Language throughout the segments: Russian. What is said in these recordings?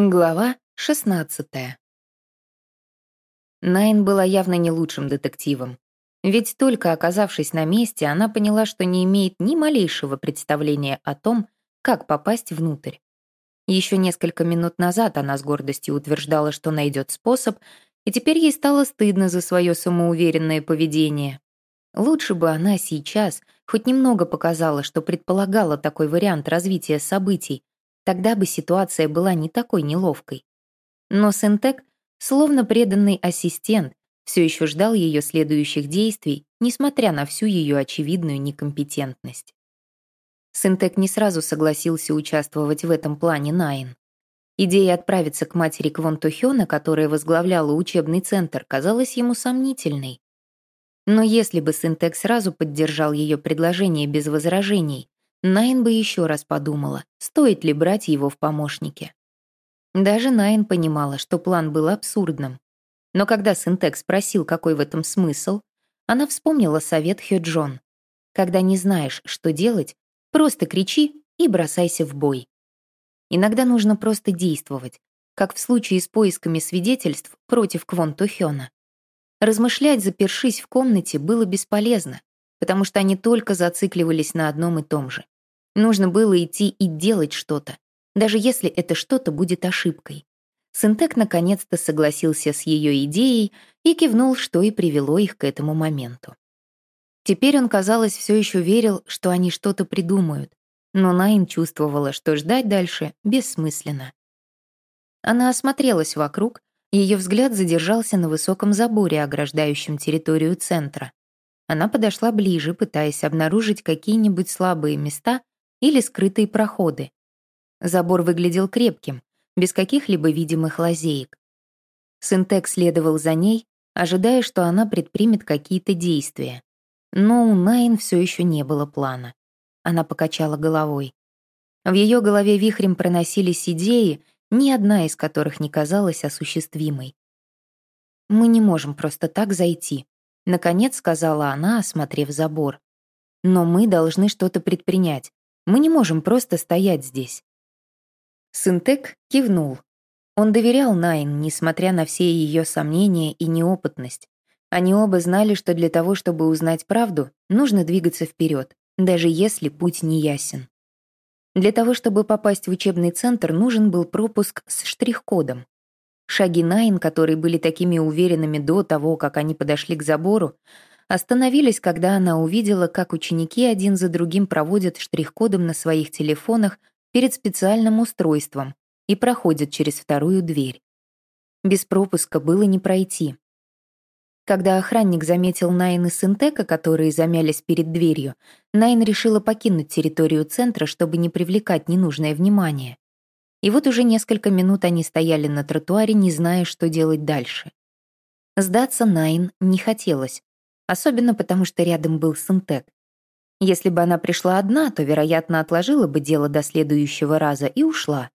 Глава 16 Найн была явно не лучшим детективом. Ведь только оказавшись на месте, она поняла, что не имеет ни малейшего представления о том, как попасть внутрь. Еще несколько минут назад она с гордостью утверждала, что найдет способ, и теперь ей стало стыдно за свое самоуверенное поведение. Лучше бы она сейчас хоть немного показала, что предполагала такой вариант развития событий, Тогда бы ситуация была не такой неловкой. Но Сентек, словно преданный ассистент, все еще ждал ее следующих действий, несмотря на всю ее очевидную некомпетентность. Сентек не сразу согласился участвовать в этом плане Найн. Идея отправиться к матери Квон Тухёна, которая возглавляла учебный центр, казалась ему сомнительной. Но если бы Синтек сразу поддержал ее предложение без возражений, Найн бы еще раз подумала, стоит ли брать его в помощники. Даже Найн понимала, что план был абсурдным. Но когда Синтек спросил, какой в этом смысл, она вспомнила совет Хёджон. Когда не знаешь, что делать, просто кричи и бросайся в бой. Иногда нужно просто действовать, как в случае с поисками свидетельств против Квон Тухёна. Размышлять, запершись в комнате, было бесполезно потому что они только зацикливались на одном и том же. Нужно было идти и делать что-то, даже если это что-то будет ошибкой. Синтек наконец-то согласился с ее идеей и кивнул, что и привело их к этому моменту. Теперь он, казалось, все еще верил, что они что-то придумают, но Найн чувствовала, что ждать дальше бессмысленно. Она осмотрелась вокруг, ее взгляд задержался на высоком заборе, ограждающем территорию центра. Она подошла ближе, пытаясь обнаружить какие-нибудь слабые места или скрытые проходы. Забор выглядел крепким, без каких-либо видимых лазеек. Синтек следовал за ней, ожидая, что она предпримет какие-то действия. Но у Найн все еще не было плана. Она покачала головой. В ее голове вихрем проносились идеи, ни одна из которых не казалась осуществимой. «Мы не можем просто так зайти», Наконец сказала она, осмотрев забор. «Но мы должны что-то предпринять. Мы не можем просто стоять здесь». Синтек кивнул. Он доверял Найн, несмотря на все ее сомнения и неопытность. Они оба знали, что для того, чтобы узнать правду, нужно двигаться вперед, даже если путь не ясен. Для того, чтобы попасть в учебный центр, нужен был пропуск с штрих-кодом. Шаги Найн, которые были такими уверенными до того, как они подошли к забору, остановились, когда она увидела, как ученики один за другим проводят штрих-кодом на своих телефонах перед специальным устройством и проходят через вторую дверь. Без пропуска было не пройти. Когда охранник заметил Найн и Синтека, которые замялись перед дверью, Найн решила покинуть территорию центра, чтобы не привлекать ненужное внимание. И вот уже несколько минут они стояли на тротуаре, не зная, что делать дальше. Сдаться Найн не хотелось, особенно потому что рядом был Синтек. Если бы она пришла одна, то, вероятно, отложила бы дело до следующего раза и ушла.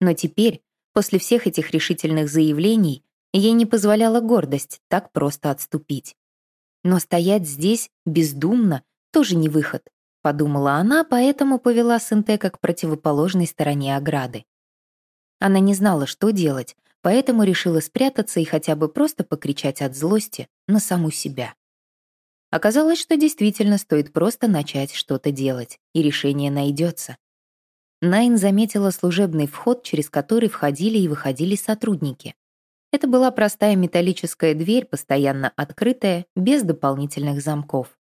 Но теперь, после всех этих решительных заявлений, ей не позволяла гордость так просто отступить. Но стоять здесь бездумно тоже не выход, подумала она, поэтому повела Синтека к противоположной стороне ограды. Она не знала, что делать, поэтому решила спрятаться и хотя бы просто покричать от злости на саму себя. Оказалось, что действительно стоит просто начать что-то делать, и решение найдется. Найн заметила служебный вход, через который входили и выходили сотрудники. Это была простая металлическая дверь, постоянно открытая, без дополнительных замков.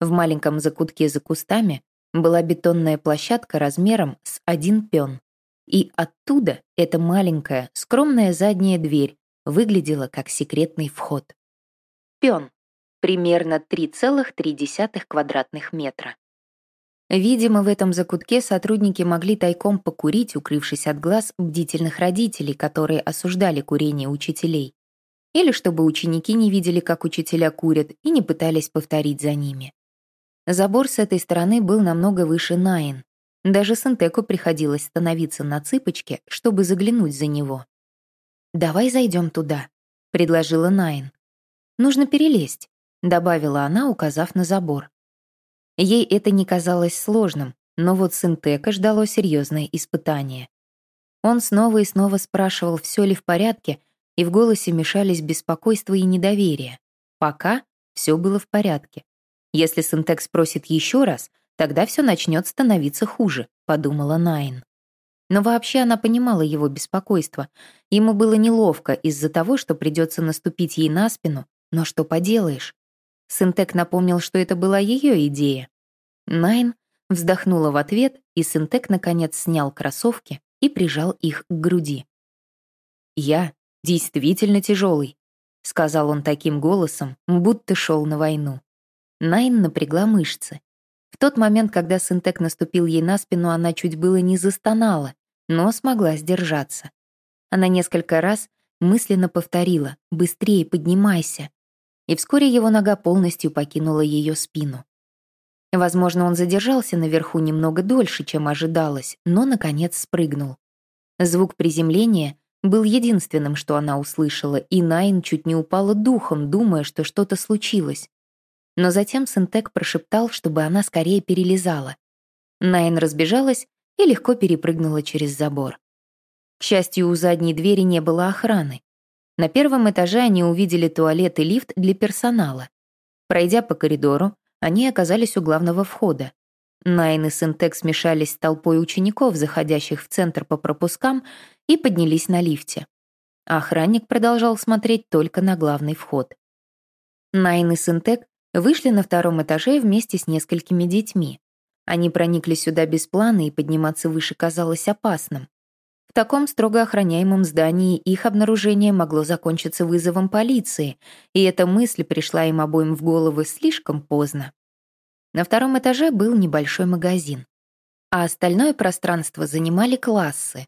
В маленьком закутке за кустами была бетонная площадка размером с один пен. И оттуда эта маленькая, скромная задняя дверь выглядела как секретный вход. Пён. Примерно 3,3 квадратных метра. Видимо, в этом закутке сотрудники могли тайком покурить, укрывшись от глаз бдительных родителей, которые осуждали курение учителей. Или чтобы ученики не видели, как учителя курят, и не пытались повторить за ними. Забор с этой стороны был намного выше Найн, даже Синтеку приходилось становиться на цыпочке, чтобы заглянуть за него. «Давай зайдем туда», — предложила Найн. «Нужно перелезть», — добавила она, указав на забор. Ей это не казалось сложным, но вот Синтека ждало серьезное испытание. Он снова и снова спрашивал, все ли в порядке, и в голосе мешались беспокойство и недоверие. Пока все было в порядке. Если Синтек спросит еще раз, тогда все начнет становиться хуже, подумала Найн. Но вообще она понимала его беспокойство. Ему было неловко из-за того, что придется наступить ей на спину, но что поделаешь? Синтек напомнил, что это была ее идея. Найн вздохнула в ответ, и Синтек наконец снял кроссовки и прижал их к груди. «Я действительно тяжелый», — сказал он таким голосом, будто шел на войну. Найн напрягла мышцы. В тот момент, когда Синтек наступил ей на спину, она чуть было не застонала, но смогла сдержаться. Она несколько раз мысленно повторила «быстрее поднимайся», и вскоре его нога полностью покинула ее спину. Возможно, он задержался наверху немного дольше, чем ожидалось, но, наконец, спрыгнул. Звук приземления был единственным, что она услышала, и Найн чуть не упала духом, думая, что что-то случилось. Но затем Синтек прошептал, чтобы она скорее перелезала. Найн разбежалась и легко перепрыгнула через забор. К счастью, у задней двери не было охраны. На первом этаже они увидели туалет и лифт для персонала. Пройдя по коридору, они оказались у главного входа. Найн и Синтек смешались с толпой учеников, заходящих в центр по пропускам, и поднялись на лифте. Охранник продолжал смотреть только на главный вход. Найн и Синтек вышли на втором этаже вместе с несколькими детьми. Они проникли сюда без плана, и подниматься выше казалось опасным. Таком строго охраняемом здании их обнаружение могло закончиться вызовом полиции, и эта мысль пришла им обоим в головы слишком поздно. На втором этаже был небольшой магазин, а остальное пространство занимали классы.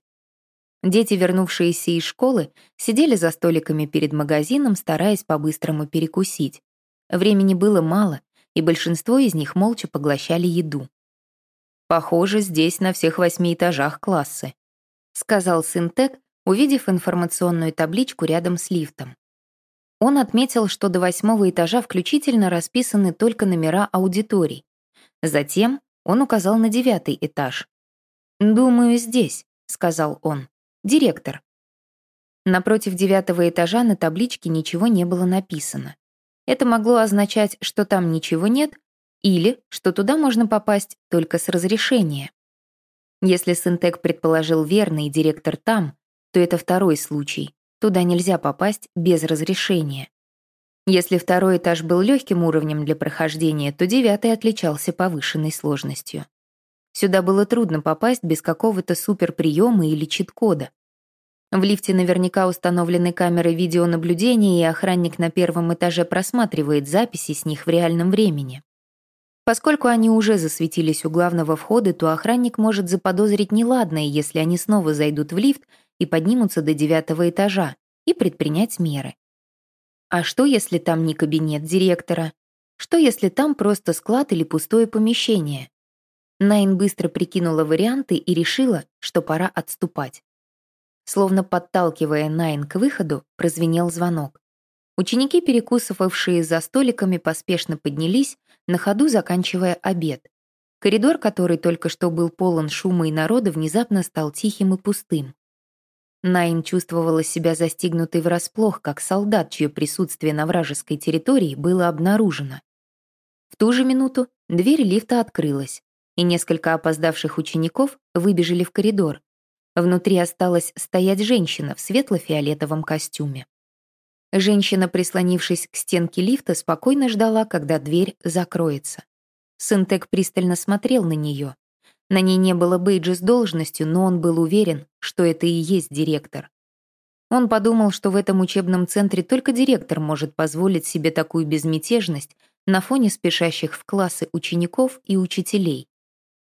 Дети, вернувшиеся из школы, сидели за столиками перед магазином, стараясь по-быстрому перекусить. Времени было мало, и большинство из них молча поглощали еду. «Похоже, здесь на всех восьми этажах классы», сказал сын Тек, увидев информационную табличку рядом с лифтом. Он отметил, что до восьмого этажа включительно расписаны только номера аудиторий. Затем он указал на девятый этаж. «Думаю, здесь», — сказал он. «Директор». Напротив девятого этажа на табличке ничего не было написано. Это могло означать, что там ничего нет, или что туда можно попасть только с разрешения. Если Синтек предположил верно и директор там, то это второй случай. Туда нельзя попасть без разрешения. Если второй этаж был легким уровнем для прохождения, то девятый отличался повышенной сложностью. Сюда было трудно попасть без какого-то суперприема или чит-кода. В лифте наверняка установлены камеры видеонаблюдения, и охранник на первом этаже просматривает записи с них в реальном времени. Поскольку они уже засветились у главного входа, то охранник может заподозрить неладное, если они снова зайдут в лифт и поднимутся до девятого этажа, и предпринять меры. А что, если там не кабинет директора? Что, если там просто склад или пустое помещение? Найн быстро прикинула варианты и решила, что пора отступать. Словно подталкивая Найн к выходу, прозвенел звонок. Ученики, перекусывавшие за столиками, поспешно поднялись, на ходу заканчивая обед. Коридор, который только что был полон шума и народа, внезапно стал тихим и пустым. Найн чувствовала себя застигнутой врасплох, как солдат, чье присутствие на вражеской территории было обнаружено. В ту же минуту дверь лифта открылась, и несколько опоздавших учеников выбежали в коридор. Внутри осталась стоять женщина в светло-фиолетовом костюме. Женщина, прислонившись к стенке лифта, спокойно ждала, когда дверь закроется. Синтек пристально смотрел на нее. На ней не было бейджа с должностью, но он был уверен, что это и есть директор. Он подумал, что в этом учебном центре только директор может позволить себе такую безмятежность на фоне спешащих в классы учеников и учителей.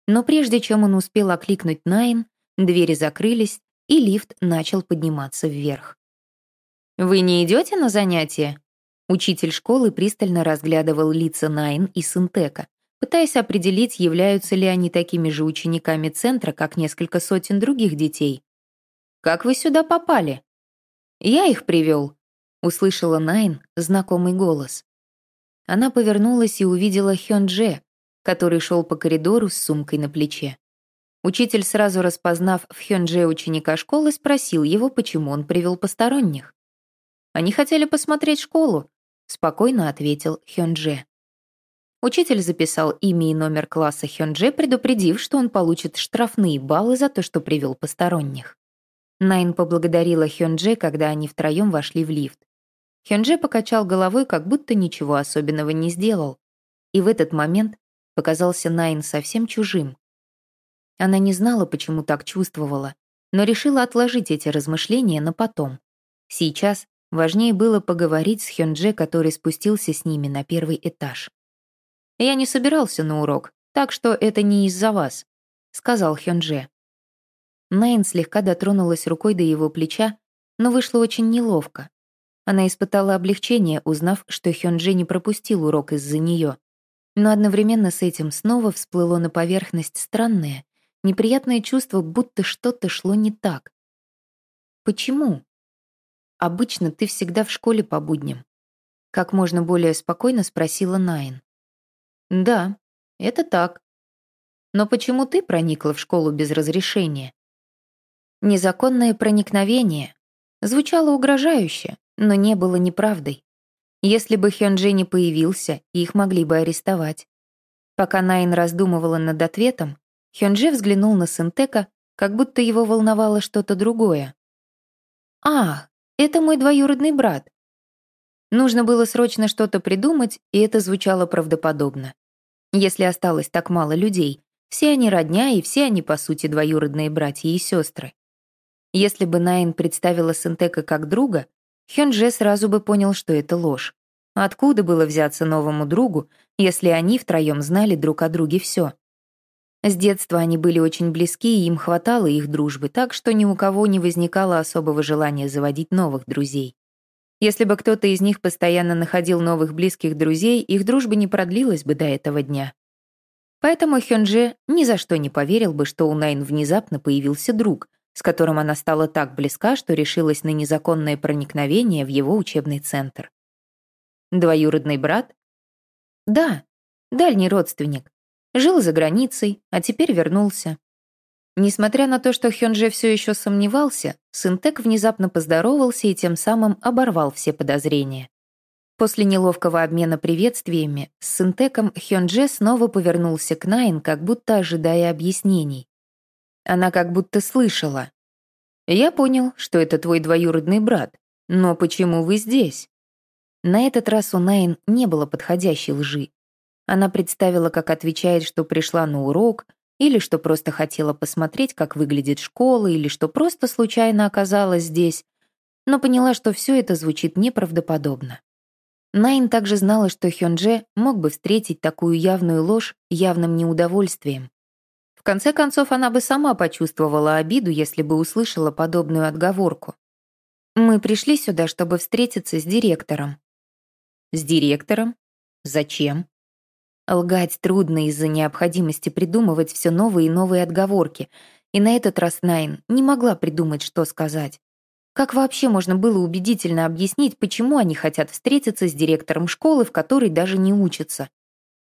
Но прежде чем он успел окликнуть Найн, двери закрылись, и лифт начал подниматься вверх. «Вы не идете на занятия?» Учитель школы пристально разглядывал лица Найн и Синтека, пытаясь определить, являются ли они такими же учениками центра, как несколько сотен других детей. «Как вы сюда попали?» «Я их привел», — услышала Найн знакомый голос. Она повернулась и увидела Хён Дже, который шел по коридору с сумкой на плече. Учитель, сразу распознав в Хёндже ученика школы, спросил его, почему он привел посторонних. «Они хотели посмотреть школу», — спокойно ответил Хёндже. Учитель записал имя и номер класса Хёндже, предупредив, что он получит штрафные баллы за то, что привел посторонних. Найн поблагодарила Хёндже, когда они втроем вошли в лифт. Хёндже покачал головой, как будто ничего особенного не сделал. И в этот момент показался Найн совсем чужим. Она не знала, почему так чувствовала, но решила отложить эти размышления на потом. Сейчас важнее было поговорить с Хёндже, который спустился с ними на первый этаж. «Я не собирался на урок, так что это не из-за вас», — сказал Хёндже. Найн слегка дотронулась рукой до его плеча, но вышло очень неловко. Она испытала облегчение, узнав, что Хёнджи не пропустил урок из-за нее. Но одновременно с этим снова всплыло на поверхность странное, неприятное чувство, будто что-то шло не так. Почему? Обычно ты всегда в школе по будням. Как можно более спокойно спросила Найн. Да, это так. Но почему ты проникла в школу без разрешения? Незаконное проникновение звучало угрожающе, но не было неправдой. Если бы Хёнджи не появился, их могли бы арестовать. Пока Найн раздумывала над ответом, Хёнджи взглянул на Синтека, как будто его волновало что-то другое. «А, это мой двоюродный брат». Нужно было срочно что-то придумать, и это звучало правдоподобно. Если осталось так мало людей, все они родня, и все они, по сути, двоюродные братья и сестры. Если бы Найн представила Синтека как друга, Хёнже сразу бы понял, что это ложь. Откуда было взяться новому другу, если они втроем знали друг о друге все? С детства они были очень близки, и им хватало их дружбы, так что ни у кого не возникало особого желания заводить новых друзей. Если бы кто-то из них постоянно находил новых близких друзей, их дружба не продлилась бы до этого дня. Поэтому Хёнже ни за что не поверил бы, что у Найн внезапно появился друг, с которым она стала так близка, что решилась на незаконное проникновение в его учебный центр. Двоюродный брат? Да, дальний родственник. Жил за границей, а теперь вернулся. Несмотря на то, что Хёнже все еще сомневался, Синтек внезапно поздоровался и тем самым оборвал все подозрения. После неловкого обмена приветствиями с Синтеком Хёнже снова повернулся к Найн, как будто ожидая объяснений. Она как будто слышала. «Я понял, что это твой двоюродный брат, но почему вы здесь?» На этот раз у Найн не было подходящей лжи. Она представила, как отвечает, что пришла на урок, или что просто хотела посмотреть, как выглядит школа, или что просто случайно оказалась здесь, но поняла, что все это звучит неправдоподобно. Найн также знала, что Хёнже мог бы встретить такую явную ложь явным неудовольствием. В конце концов, она бы сама почувствовала обиду, если бы услышала подобную отговорку. «Мы пришли сюда, чтобы встретиться с директором». «С директором? Зачем?» Лгать трудно из-за необходимости придумывать все новые и новые отговорки, и на этот раз Найн не могла придумать, что сказать. Как вообще можно было убедительно объяснить, почему они хотят встретиться с директором школы, в которой даже не учатся?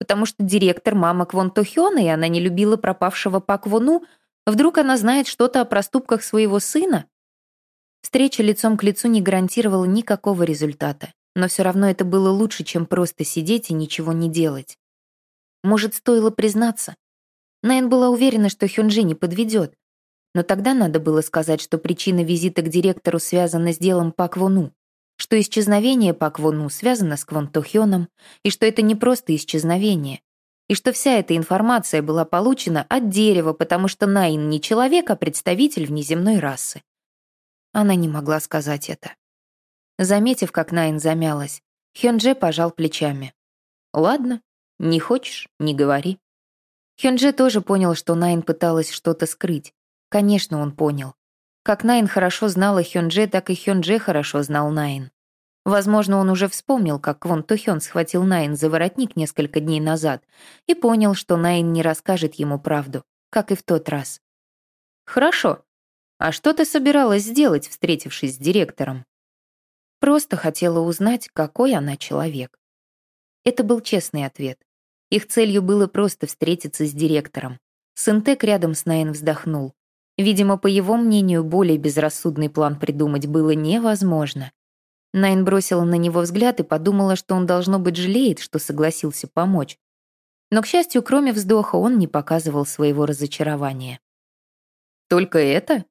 потому что директор мама Квон Тохёна, и она не любила пропавшего Пак Вону, вдруг она знает что-то о проступках своего сына? Встреча лицом к лицу не гарантировала никакого результата, но все равно это было лучше, чем просто сидеть и ничего не делать. Может, стоило признаться? Найн была уверена, что Хёнджи не подведет, но тогда надо было сказать, что причина визита к директору связана с делом Пак Вону что исчезновение Пак Вону связано с Квон Тохёном, и что это не просто исчезновение, и что вся эта информация была получена от дерева, потому что Найн не человек, а представитель внеземной расы. Она не могла сказать это. Заметив, как Найн замялась, Хёнже пожал плечами. «Ладно, не хочешь — не говори». Хёнже тоже понял, что Найн пыталась что-то скрыть. Конечно, он понял. Как Найн хорошо знала Хёнже, так и Хёнже хорошо знал Найн. Возможно, он уже вспомнил, как Квон Тухён схватил Найн за воротник несколько дней назад и понял, что Найн не расскажет ему правду, как и в тот раз. «Хорошо. А что ты собиралась сделать, встретившись с директором?» Просто хотела узнать, какой она человек. Это был честный ответ. Их целью было просто встретиться с директором. Синтек рядом с Найн вздохнул. Видимо, по его мнению, более безрассудный план придумать было невозможно. Найн бросила на него взгляд и подумала, что он, должно быть, жалеет, что согласился помочь. Но, к счастью, кроме вздоха, он не показывал своего разочарования. «Только это?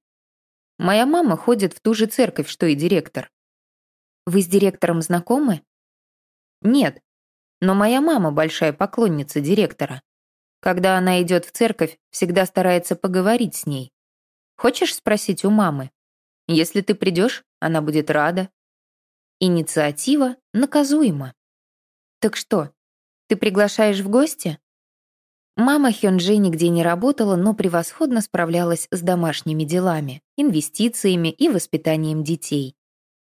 Моя мама ходит в ту же церковь, что и директор». «Вы с директором знакомы?» «Нет, но моя мама большая поклонница директора. Когда она идет в церковь, всегда старается поговорить с ней. Хочешь спросить у мамы? Если ты придешь, она будет рада. Инициатива наказуема. Так что, ты приглашаешь в гости? Мама Хёнджи нигде не работала, но превосходно справлялась с домашними делами, инвестициями и воспитанием детей.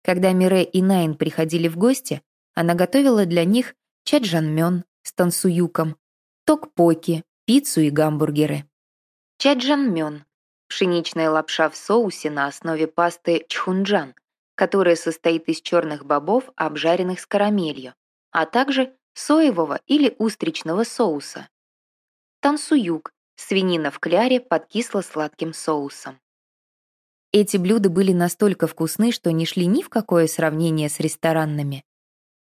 Когда Мире и Найн приходили в гости, она готовила для них чаджанмён с тансуюком, токпоки, пиццу и гамбургеры. Чаджанмён — пшеничная лапша в соусе на основе пасты чхунджан, которая состоит из черных бобов, обжаренных с карамелью, а также соевого или устричного соуса. Тансуюк — свинина в кляре под кисло-сладким соусом. Эти блюда были настолько вкусны, что не шли ни в какое сравнение с ресторанными.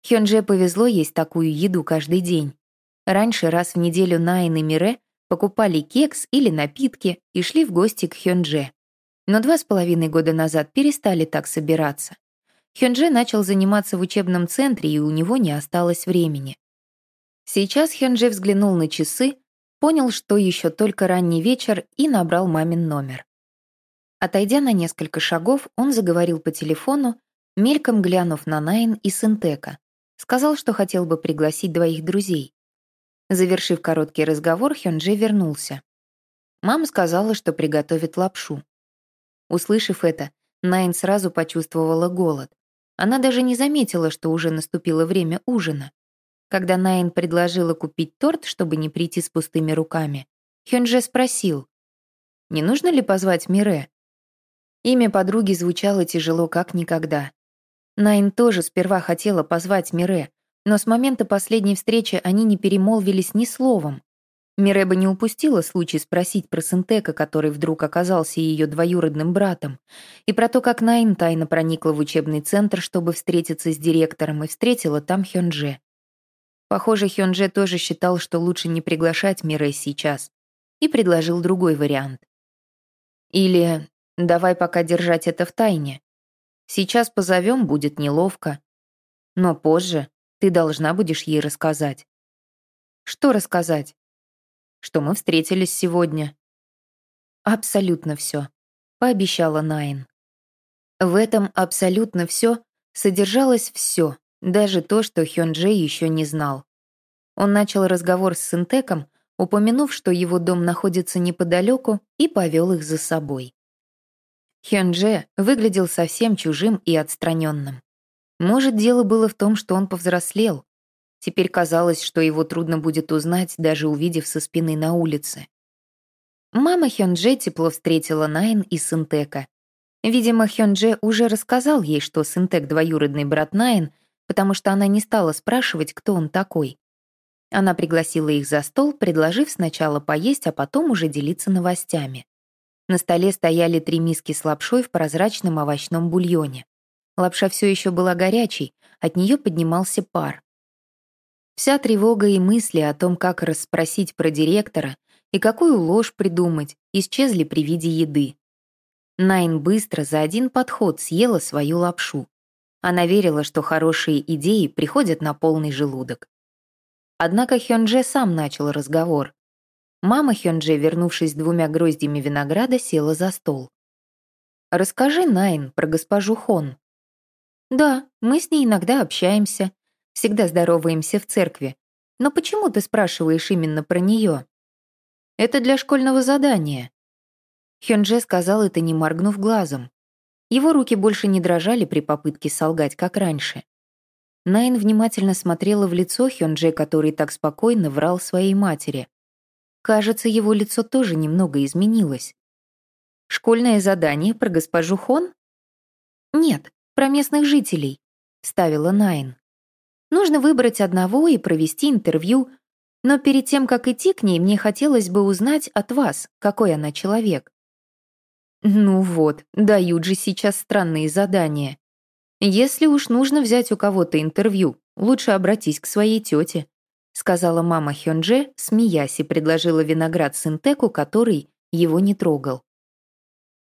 Хёнже повезло есть такую еду каждый день. Раньше раз в неделю Найн и Мире покупали кекс или напитки и шли в гости к Хёнже но два с половиной года назад перестали так собираться. Хёнже начал заниматься в учебном центре, и у него не осталось времени. Сейчас Хёнже взглянул на часы, понял, что еще только ранний вечер, и набрал мамин номер. Отойдя на несколько шагов, он заговорил по телефону, мельком глянув на Найн и Синтека. Сказал, что хотел бы пригласить двоих друзей. Завершив короткий разговор, Хёнже вернулся. Мама сказала, что приготовит лапшу. Услышав это, Найн сразу почувствовала голод. Она даже не заметила, что уже наступило время ужина. Когда Найн предложила купить торт, чтобы не прийти с пустыми руками, Хёнже спросил, не нужно ли позвать Мире? Имя подруги звучало тяжело как никогда. Найн тоже сперва хотела позвать Мире, но с момента последней встречи они не перемолвились ни словом. Миреба не упустила случай спросить про Синтека, который вдруг оказался ее двоюродным братом, и про то, как Найн тайно проникла в учебный центр, чтобы встретиться с директором, и встретила там Хёнже. Похоже, Хёнже тоже считал, что лучше не приглашать Мире сейчас, и предложил другой вариант. Или «давай пока держать это в тайне. Сейчас позовем, будет неловко. Но позже ты должна будешь ей рассказать». «Что рассказать?» что мы встретились сегодня». «Абсолютно все», — пообещала Найн. В этом абсолютно все содержалось все, даже то, что Хёнджей еще не знал. Он начал разговор с Синтеком, упомянув, что его дом находится неподалеку, и повел их за собой. Хёнже выглядел совсем чужим и отстраненным. Может, дело было в том, что он повзрослел, Теперь казалось, что его трудно будет узнать, даже увидев со спины на улице. Мама Хёнже тепло встретила Найн и Синтека. Видимо, Хёнже уже рассказал ей, что Синтек — двоюродный брат Найн, потому что она не стала спрашивать, кто он такой. Она пригласила их за стол, предложив сначала поесть, а потом уже делиться новостями. На столе стояли три миски с лапшой в прозрачном овощном бульоне. Лапша все еще была горячей, от нее поднимался пар. Вся тревога и мысли о том, как расспросить про директора и какую ложь придумать, исчезли при виде еды. Найн быстро за один подход съела свою лапшу. Она верила, что хорошие идеи приходят на полный желудок. Однако Хёнже сам начал разговор. Мама Хёнже, вернувшись двумя гроздями винограда, села за стол. «Расскажи, Найн, про госпожу Хон». «Да, мы с ней иногда общаемся всегда здороваемся в церкви. Но почему ты спрашиваешь именно про нее? Это для школьного задания. Хёнже сказал это, не моргнув глазом. Его руки больше не дрожали при попытке солгать, как раньше. Найн внимательно смотрела в лицо Хёнже, который так спокойно врал своей матери. Кажется, его лицо тоже немного изменилось. «Школьное задание про госпожу Хон?» «Нет, про местных жителей», — ставила Найн. Нужно выбрать одного и провести интервью. Но перед тем, как идти к ней, мне хотелось бы узнать от вас, какой она человек. Ну вот, дают же сейчас странные задания. Если уж нужно взять у кого-то интервью, лучше обратись к своей тете, сказала мама Хёнже, смеясь и предложила виноград Синтеку, который его не трогал.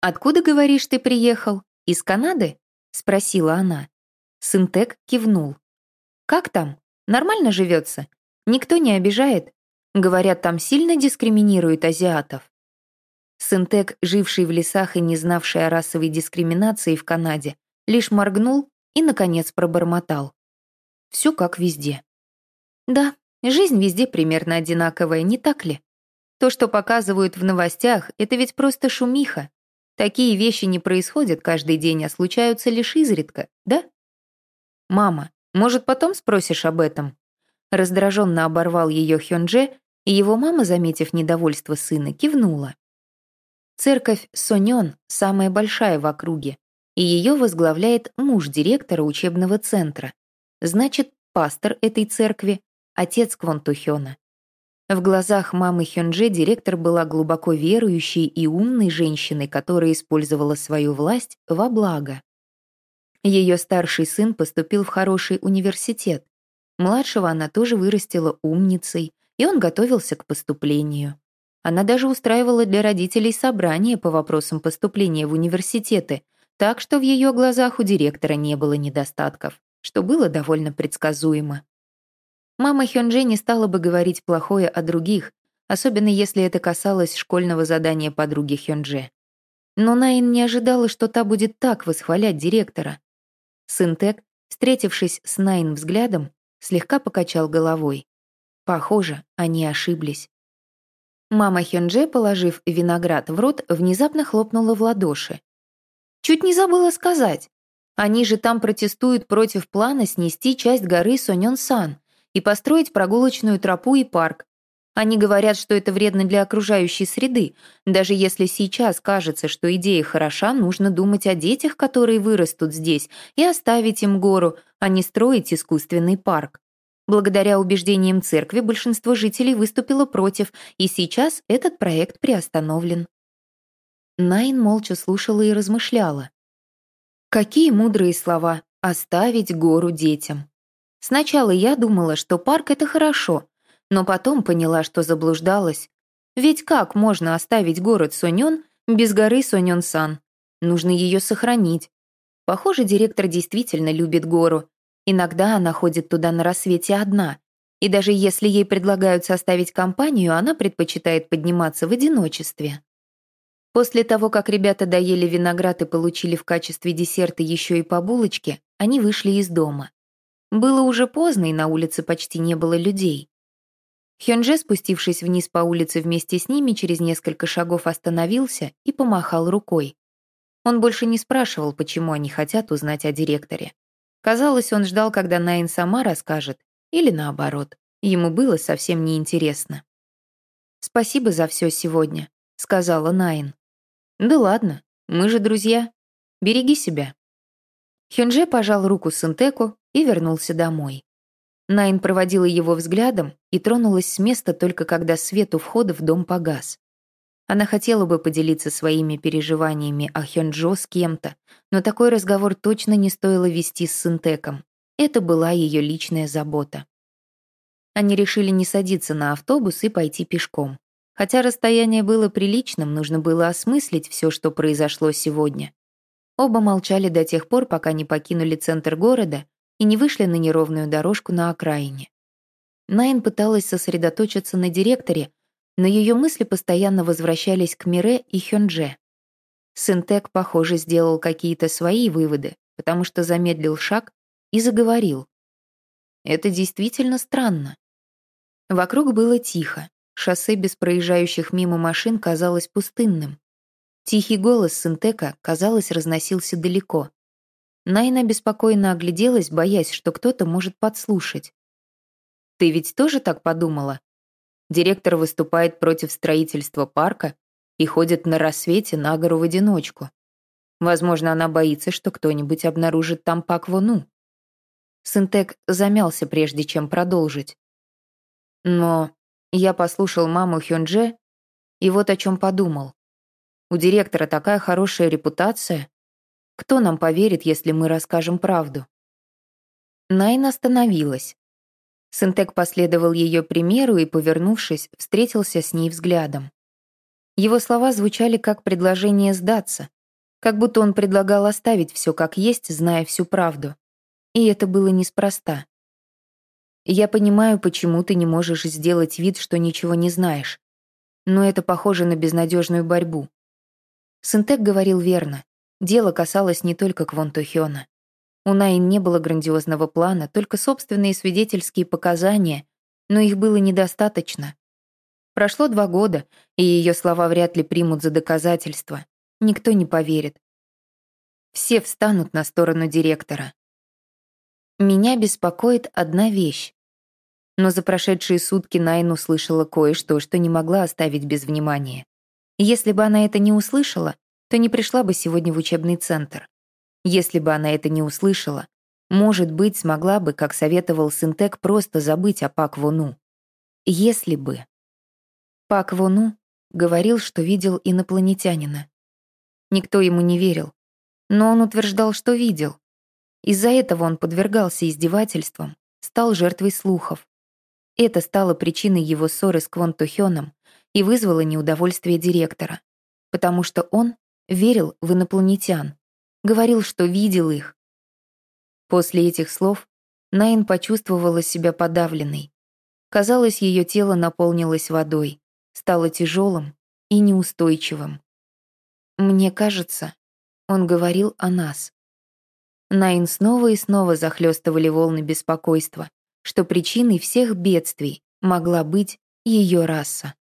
«Откуда, говоришь, ты приехал? Из Канады?» — спросила она. Синтек кивнул. «Как там? Нормально живется? Никто не обижает? Говорят, там сильно дискриминируют азиатов». Синтек, живший в лесах и не знавший о расовой дискриминации в Канаде, лишь моргнул и, наконец, пробормотал. Все как везде. Да, жизнь везде примерно одинаковая, не так ли? То, что показывают в новостях, это ведь просто шумиха. Такие вещи не происходят каждый день, а случаются лишь изредка, да? «Мама, может, потом спросишь об этом?» Раздраженно оборвал ее Хёнже, и его мама, заметив недовольство сына, кивнула. Церковь Сонён самая большая в округе, и ее возглавляет муж директора учебного центра. Значит, пастор этой церкви — отец Квонтухёна. В глазах мамы Хёнже директор была глубоко верующей и умной женщиной, которая использовала свою власть во благо. Ее старший сын поступил в хороший университет. Младшего она тоже вырастила умницей, и он готовился к поступлению. Она даже устраивала для родителей собрания по вопросам поступления в университеты, так что в ее глазах у директора не было недостатков, что было довольно предсказуемо. Мама Хёнджи не стала бы говорить плохое о других, особенно если это касалось школьного задания подруги Хёнджи. Но Найн не ожидала, что та будет так восхвалять директора. Сын Тек, встретившись с Найн взглядом, слегка покачал головой. Похоже, они ошиблись. Мама Хёнджи, положив виноград в рот, внезапно хлопнула в ладоши. «Чуть не забыла сказать. Они же там протестуют против плана снести часть горы Сонён-сан и построить прогулочную тропу и парк. Они говорят, что это вредно для окружающей среды. Даже если сейчас кажется, что идея хороша, нужно думать о детях, которые вырастут здесь, и оставить им гору, а не строить искусственный парк. Благодаря убеждениям церкви большинство жителей выступило против, и сейчас этот проект приостановлен. Найн молча слушала и размышляла. Какие мудрые слова «оставить гору детям». Сначала я думала, что парк — это хорошо, но потом поняла, что заблуждалась. Ведь как можно оставить город Сонён без горы Сонён-сан? Нужно ее сохранить. Похоже, директор действительно любит гору. Иногда она ходит туда на рассвете одна. И даже если ей предлагают составить компанию, она предпочитает подниматься в одиночестве. После того, как ребята доели виноград и получили в качестве десерта еще и по булочке, они вышли из дома. Было уже поздно, и на улице почти не было людей. Хёнже, спустившись вниз по улице вместе с ними, через несколько шагов остановился и помахал рукой. Он больше не спрашивал, почему они хотят узнать о директоре. Казалось, он ждал, когда Найн сама расскажет, или наоборот. Ему было совсем неинтересно. «Спасибо за все сегодня», — сказала Найн. «Да ладно, мы же друзья. Береги себя». Хёнже пожал руку Синтеку и вернулся домой. Найн проводила его взглядом и тронулась с места только когда свет у входа в дом погас. Она хотела бы поделиться своими переживаниями о Хёнджо с кем-то, но такой разговор точно не стоило вести с Синтеком. Это была ее личная забота. Они решили не садиться на автобус и пойти пешком. Хотя расстояние было приличным, нужно было осмыслить все, что произошло сегодня. Оба молчали до тех пор, пока не покинули центр города и не вышли на неровную дорожку на окраине. Найн пыталась сосредоточиться на директоре, но ее мысли постоянно возвращались к Мире и Хёнже. Синтек, похоже, сделал какие-то свои выводы, потому что замедлил шаг и заговорил. Это действительно странно. Вокруг было тихо, шоссе без проезжающих мимо машин казалось пустынным. Тихий голос Синтека, казалось, разносился далеко. Найна беспокойно огляделась, боясь, что кто-то может подслушать. «Ты ведь тоже так подумала?» Директор выступает против строительства парка и ходит на рассвете на гору в одиночку. Возможно, она боится, что кто-нибудь обнаружит там Пак Вону. Синтек замялся, прежде чем продолжить. Но Я послушал маму Хёнже и вот о чем подумал. У директора такая хорошая репутация. Кто нам поверит, если мы расскажем правду? Найн остановилась. Синтек последовал ее примеру и, повернувшись, встретился с ней взглядом. Его слова звучали как предложение сдаться, как будто он предлагал оставить все как есть, зная всю правду. И это было неспроста. Я понимаю, почему ты не можешь сделать вид, что ничего не знаешь. Но это похоже на безнадежную борьбу. Синтек говорил верно. Дело касалось не только Квон Тухёна. У Найн не было грандиозного плана, только собственные свидетельские показания, но их было недостаточно. Прошло два года, и ее слова вряд ли примут за доказательство. Никто не поверит. Все встанут на сторону директора. Меня беспокоит одна вещь. Но за прошедшие сутки Найн услышала кое-что, что не могла оставить без внимания. Если бы она это не услышала, то не пришла бы сегодня в учебный центр. Если бы она это не услышала, может быть, смогла бы, как советовал Синтек, просто забыть о Пак Вону. Если бы. Пак Вону говорил, что видел инопланетянина. Никто ему не верил. Но он утверждал, что видел. Из-за этого он подвергался издевательствам, стал жертвой слухов. Это стало причиной его ссоры с Квон Тухёном и вызвало неудовольствие директора, потому что он верил в инопланетян, говорил, что видел их. После этих слов Найн почувствовала себя подавленной. Казалось, ее тело наполнилось водой, стало тяжелым и неустойчивым. Мне кажется, он говорил о нас. Найн снова и снова захлестывали волны беспокойства, что причиной всех бедствий могла быть ее раса.